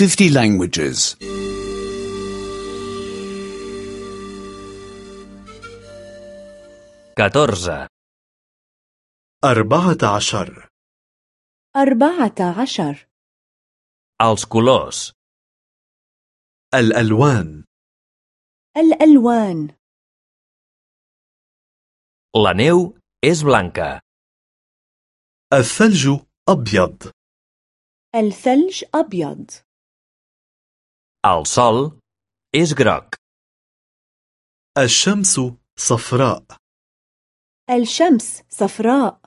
50 languages. 14. أربعة عشر أربعة عشر Els colors. الألوان الألوان La neu és blanca. الثلج أبيض الثلج أبيض El sol és groc. الشمس صفراء الشمس صفراء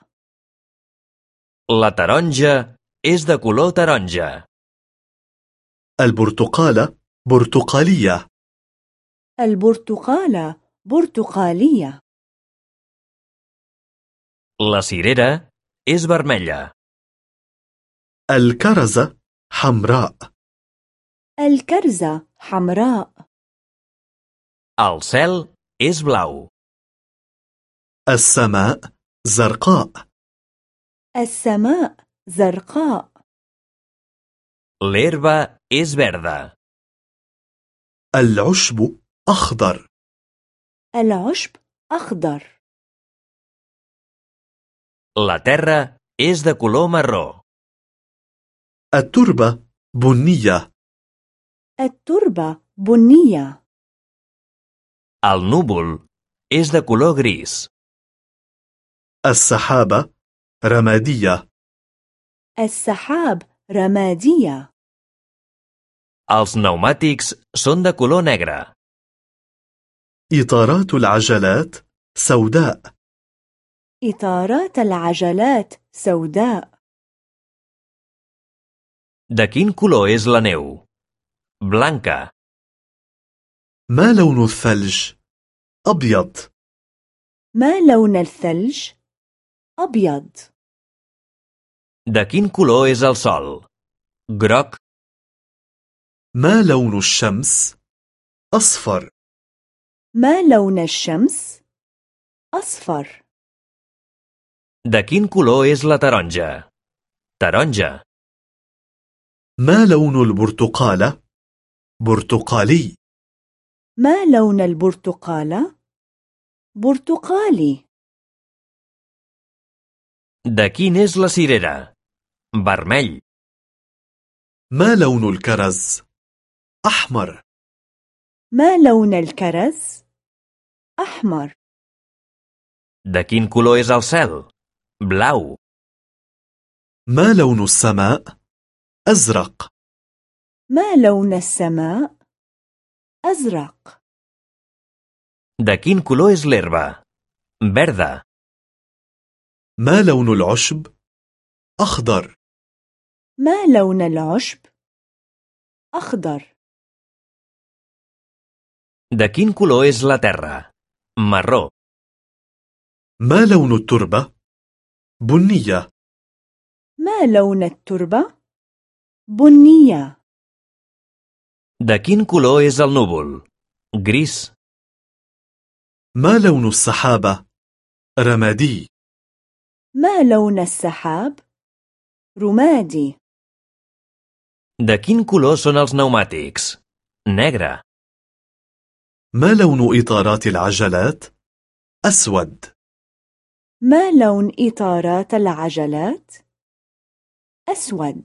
La taronja és de color taronja. البرتقالة برتقالية البرتقالة برتقالية La cirera és vermella. الكرزة حمراء الكرزة حمراء El cel és blau. السماء زرقاء السماء زرقاء L'herba és verda. العشب أخضر العشب أخضر La terra és de color marró. التربة بنية التربة بنية El núvol és de color gris. السحابة رمادية السحاب رمادية Els pneumàtics són de color negre. إطارات العجلات سوداء إطارات العجلات سوداء De quin color és la neu? Blanca. ما لون الثلج؟ أبيض ما لون الثلج؟ أبيض De quin color és el sol? Groc. ما لون الشمس؟ أصفر ما لون الشمس؟ أصفر De quin color és la taronja? Taronja. ما لون البرتقالة؟ برتقالي ما لون البرتقالة؟ برتقالي De quin és la cirera? Vermell. ما لون الكرز؟ أحمر ما لون الكرز؟ أحمر De quin color és el cel? Blau. ما لون السماء؟ أزرق ما لون السماء؟ أزرق De quin color és l'herba? Verda. ما لون العشب؟ أخضر ما لون العشب؟ أخضر De quin color és la terra? Marró. ما لون التربة؟ بنية ما لون التربة؟ بنية De quin color és el núvol? Gris. ما لون السحابة؟ رمادي ما لون السحاب؟ رمادي De quin color són els pneumàtics? Negre. ما لون إطارات العجلات؟ أسود ما لون إطارات العجلات؟ أسود